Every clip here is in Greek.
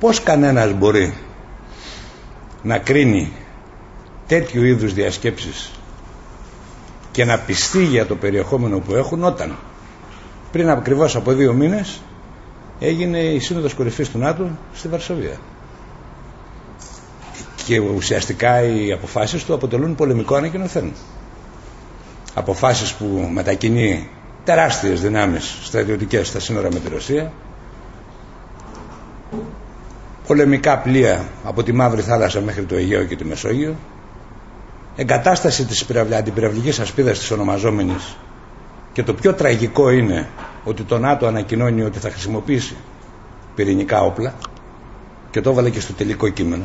Πώς κανένας μπορεί να κρίνει τέτοιου είδους διασκέψεις και να πιστεί για το περιεχόμενο που έχουν όταν πριν ακριβώς από δύο μήνες έγινε η Σύνοδος Κορυφής του ΝΑΤΟ στη Βαρσοβία. Και ουσιαστικά οι αποφάσεις του αποτελούν πολεμικό ανακοινωθέν αποφάσεις που μετακινεί τεράστιες δυνάμεις στρατιωτικές στα σύνορα με τη Ρωσία πολεμικά πλοία από τη Μαύρη Θάλασσα μέχρι το Αιγαίο και τη Μεσόγειο εγκατάσταση της αντιπυραυλικής ασπίδας της ονομαζόμενης και το πιο τραγικό είναι ότι το ΝΑΤΟ ανακοινώνει ότι θα χρησιμοποιήσει πυρηνικά όπλα και το έβαλε και στο τελικό κείμενο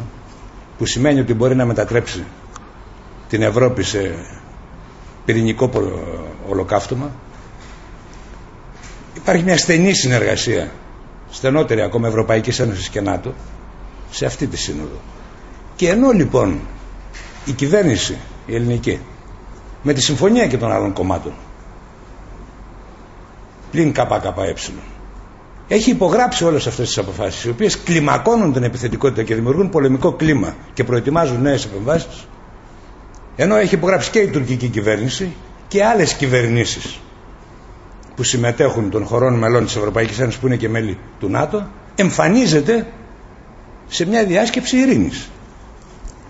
που σημαίνει ότι μπορεί να μετατρέψει την Ευρώπη σε πυρηνικό ολοκαύτωμα. Υπάρχει μια στενή συνεργασία στενότερη ακόμα Ευρωπαϊκής Ένωσης και ΝΑΤΟ σε αυτή τη σύνοδο. Και ενώ λοιπόν η κυβέρνηση η ελληνική με τη συμφωνία και των άλλων κομμάτων πλην ΚΚΕ έχει υπογράψει όλες αυτές τις αποφάσεις οι οποίες κλιμακώνουν την επιθετικότητα και δημιουργούν πολεμικό κλίμα και προετοιμάζουν νέες επεμβάσεις ενώ έχει υπογράψει και η τουρκική κυβέρνηση και άλλες κυβερνήσεις που συμμετέχουν των χωρών μελών της Ευρωπαϊκής Ένωσης που είναι και μέλη του ΝΑΤΟ εμφανίζεται σε μια διάσκεψη ειρήνης.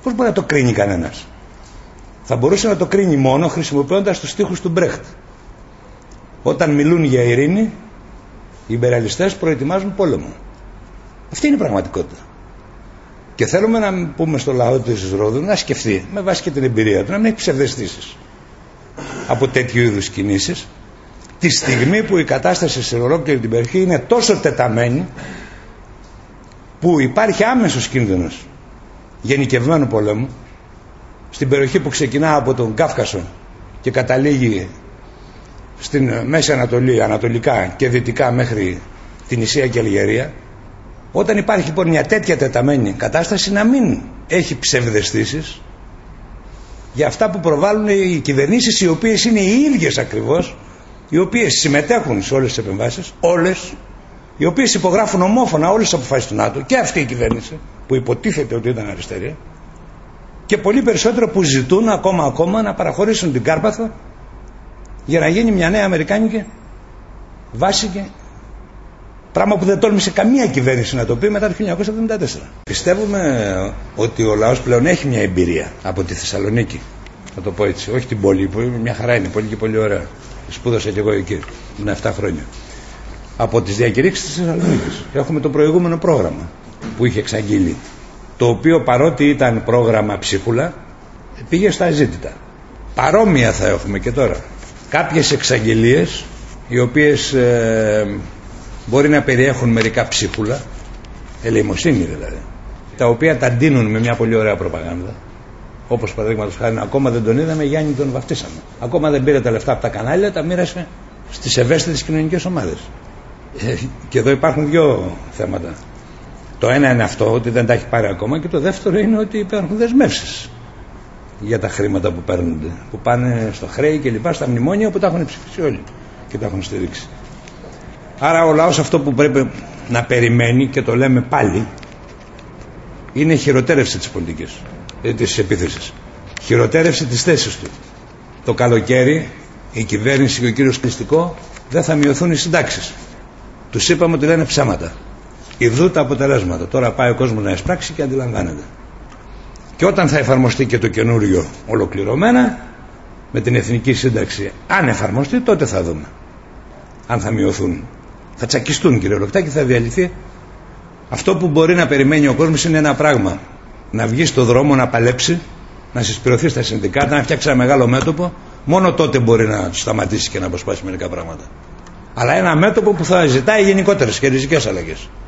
Πώς μπορεί να το κρίνει κανένας; Θα μπορούσε να το κρίνει μόνο χρησιμοποιώντας τους στίχους του Μπρέχτ. Όταν μιλούν για ειρήνη, οι υπεραλιστές προετοιμάζουν πόλεμο. Αυτή είναι η πραγματικότητα. Και θέλουμε να πούμε στο λαό της Ρόδου να σκεφτεί με βάση και την εμπειρία του, να μην έχει ψευδεστήσεις από τέτοιου είδους κινήσεις τη στιγμή που η κατάσταση σε ολόκληρη την περιοχή είναι τόσο τεταμένη που υπάρχει άμεσος κίνδυνος γενικευμένου πολέμου στην περιοχή που ξεκινά από τον Κάφκασο και καταλήγει στην Μέση Ανατολή, Ανατολικά και Δυτικά μέχρι την Ισία και Αλγερία όταν υπάρχει λοιπόν μια τέτοια τεταμένη κατάσταση να μην έχει ψευδεστήσεις για αυτά που προβάλλουν οι κυβερνήσεις οι οποίες είναι οι ίδιες ακριβώς οι οποίες συμμετέχουν σε όλες τις επεμβάσεις όλες οι οποίες υπογράφουν ομόφωνα όλες τις αποφάσεις του ΝΑΤΟ και αυτή η κυβέρνηση που υποτίθεται ότι ήταν αριστερή και πολύ περισσότερο που ζητούν ακόμα ακόμα να παραχωρήσουν την Κάρπαθο για να γίνει μια νέα Αμερικάνικη βάση και πράγμα που δεν τόλμησε καμία κυβέρνηση να το πει μετά το 1974. Πιστεύουμε ότι ο λαός πλέον έχει μια εμπειρία από τη Θεσσαλονίκη. Θα το πω έτσι, όχι την πόλη που μια χαρά είναι πολύ και πολύ ωραία σπούδασα και εγώ εκεί, είναι 7 χρόνια. Από τις διακηρύξεις της Θεσσαλονίκης έχουμε το προηγούμενο πρόγραμμα που είχε εξαγγείλει το οποίο παρότι ήταν πρόγραμμα ψίχουλα πήγε στα ζήτητα. Παρόμοια θα έχουμε και τώρα. Κάποιες εξαγγελίες οι οποίες ε, μπορεί να περιέχουν μερικά ψίχουλα ελεημοσύνη δηλαδή τα οποία τα ντύνουν με μια πολύ ωραία προπαγάνδα όπως παραδείγματος χάρη ακόμα δεν τον είδαμε Γιάννη τον βαφτίσαμε. Ακόμα δεν πήρε τα λεφτά από τα κανάλια τα μοίρασε στις ευαίσθητες κοινωνικές ομάδες. Ε, και εδώ υπάρχουν δύο θέματα. Το ένα είναι αυτό ότι δεν τα έχει πάρει ακόμα και το δεύτερο είναι ότι υπάρχουν δεσμεύσεις για τα χρήματα που παίρνονται που πάνε στο χρέη και λοιπά στα μνημόνια που τα έχουν ψηφίσει όλοι και τα έχουν στηρίξει. Άρα ο λαός αυτό που πρέπει να περιμένει και το λέμε πάλι είναι χειροτέρευση της πολιτικής ε, της επίθεσης χειροτέρευση της θέσης του το καλοκαίρι η κυβέρνηση και ο κύριος Κλειστικό δεν θα μειωθούν οι συντάξεις τους είπαμε ότι λένε ψέματα Ιδού τα αποτελέσματα. Τώρα πάει ο κόσμος να εισπράξει και αντιλαμβάνεται. Και όταν θα εφαρμοστεί και το καινούριο ολοκληρωμένα με την εθνική σύνταξη, αν εφαρμοστεί, τότε θα δούμε. Αν θα μειωθούν. Θα τσακιστούν κύριε Λοκτά και θα διαλυθεί. Αυτό που μπορεί να περιμένει ο κόσμος είναι ένα πράγμα. Να βγει στο δρόμο, να παλέψει, να συσπηρωθεί στα συνδικάτα, να φτιάξει ένα μεγάλο μέτωπο. Μόνο τότε μπορεί να σταματήσει και να αποσπάσει μερικά πράγματα. Αλλά ένα μέτωπο που θα ζητάει γενικότερες και ριζικέ αλλαγές.